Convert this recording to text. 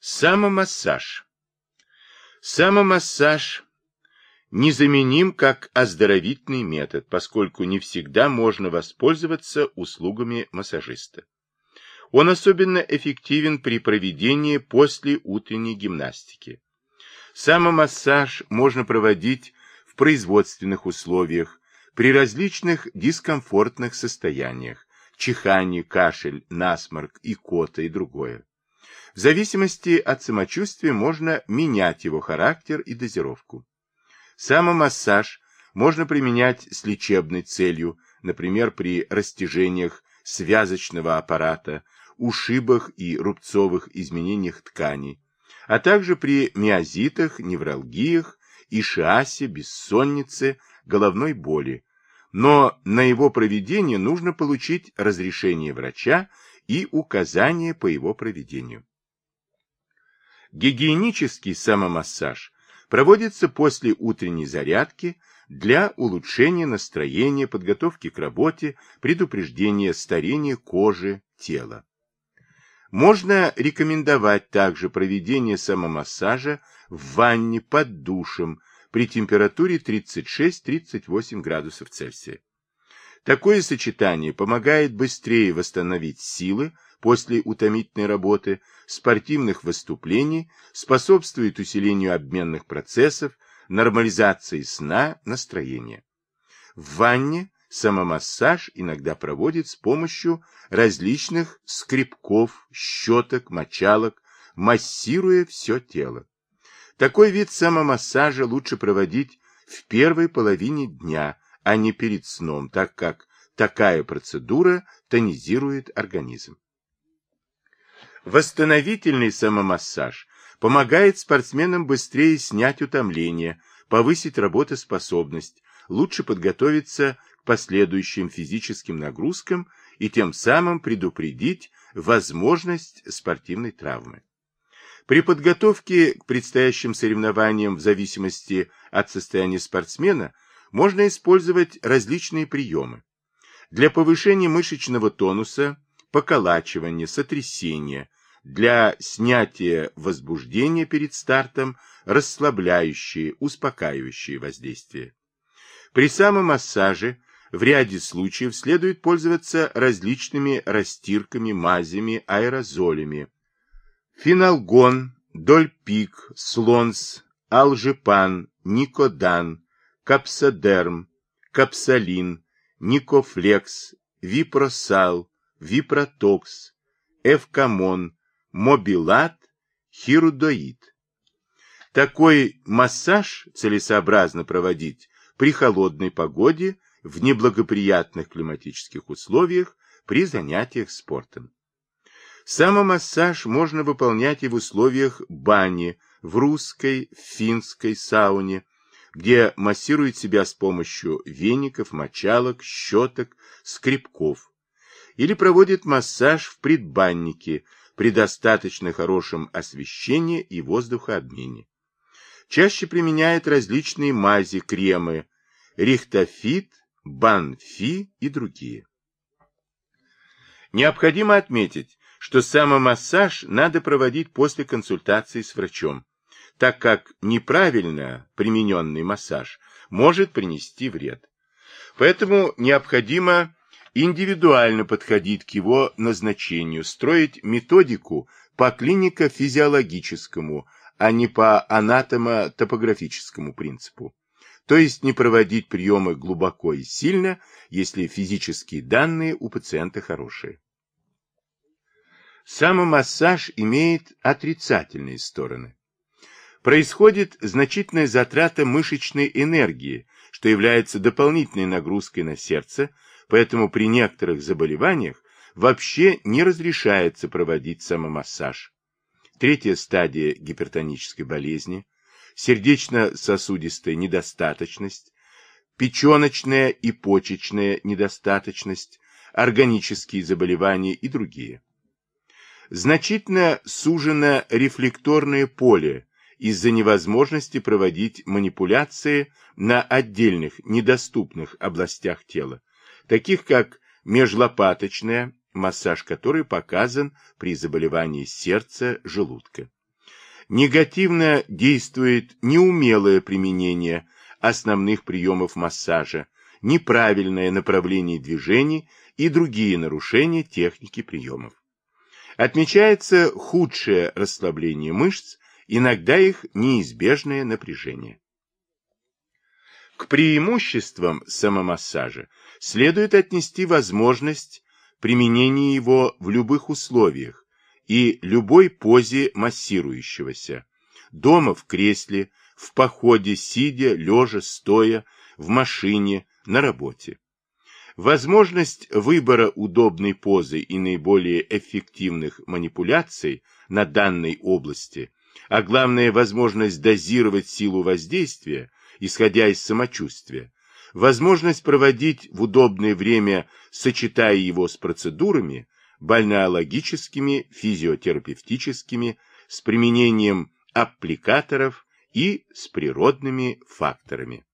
Самомассаж. Самомассаж незаменим как оздоровительный метод, поскольку не всегда можно воспользоваться услугами массажиста. Он особенно эффективен при проведении после утренней гимнастики. Самомассаж можно проводить в производственных условиях, при различных дискомфортных состояниях, чихание, кашель, насморк, икота и другое. В зависимости от самочувствия можно менять его характер и дозировку. Самомассаж можно применять с лечебной целью, например, при растяжениях связочного аппарата, ушибах и рубцовых изменениях тканей, а также при миозитах, невралгиях, ишиасе, бессоннице, головной боли. Но на его проведение нужно получить разрешение врача и указание по его проведению. Гигиенический самомассаж проводится после утренней зарядки для улучшения настроения, подготовки к работе, предупреждения старения кожи, тела. Можно рекомендовать также проведение самомассажа в ванне под душем при температуре 36-38 градусов Цельсия. Такое сочетание помогает быстрее восстановить силы после утомительной работы, спортивных выступлений, способствует усилению обменных процессов, нормализации сна, настроения. В ванне самомассаж иногда проводит с помощью различных скребков, щеток, мочалок, массируя все тело. Такой вид самомассажа лучше проводить в первой половине дня, а не перед сном, так как такая процедура тонизирует организм. Восстановительный самомассаж помогает спортсменам быстрее снять утомление, повысить работоспособность, лучше подготовиться к последующим физическим нагрузкам и тем самым предупредить возможность спортивной травмы. При подготовке к предстоящим соревнованиям в зависимости от состояния спортсмена можно использовать различные приемы. Для повышения мышечного тонуса, поколачивания, сотрясения, для снятия возбуждения перед стартом, расслабляющие, успокаивающие воздействия. При самомассаже в ряде случаев следует пользоваться различными растирками, мазями, аэрозолями. Финалгон, дольпик, слоанс, альжипан, никодан, капсодерм, капсалин, никофлекс, випросал, випротокс, эвкамон, мобилат, хирудоид. Такой массаж целесообразно проводить при холодной погоде, в неблагоприятных климатических условиях, при занятиях спортом. Самомассаж можно выполнять и в условиях бани, в русской, в финской сауне, где массирует себя с помощью веников, мочалок, щеток, скребков. Или проводит массаж в предбаннике, при достаточно хорошем освещении и воздухообмене. Чаще применяет различные мази, кремы, рихтофит, банфи и другие. Необходимо отметить, что самомассаж надо проводить после консультации с врачом, так как неправильно примененный массаж может принести вред. Поэтому необходимо индивидуально подходить к его назначению, строить методику по клинико-физиологическому, а не по анатомо-топографическому принципу. То есть не проводить приемы глубоко и сильно, если физические данные у пациента хорошие. Самомассаж имеет отрицательные стороны. Происходит значительная затрата мышечной энергии, что является дополнительной нагрузкой на сердце, Поэтому при некоторых заболеваниях вообще не разрешается проводить самомассаж. Третья стадия гипертонической болезни, сердечно-сосудистая недостаточность, печеночная и почечная недостаточность, органические заболевания и другие. Значительно сужено рефлекторное поле из-за невозможности проводить манипуляции на отдельных недоступных областях тела, таких как межлопаточная, массаж которой показан при заболевании сердца, желудка. Негативно действует неумелое применение основных приемов массажа, неправильное направление движений и другие нарушения техники приемов. Отмечается худшее расслабление мышц, иногда их неизбежное напряжение. К преимуществам самомассажа следует отнести возможность применения его в любых условиях и любой позе массирующегося, дома в кресле, в походе, сидя, лежа, стоя, в машине, на работе. Возможность выбора удобной позы и наиболее эффективных манипуляций на данной области, а главное возможность дозировать силу воздействия, исходя из самочувствия, возможность проводить в удобное время, сочетая его с процедурами, бальнеологическими, физиотерапевтическими, с применением аппликаторов и с природными факторами.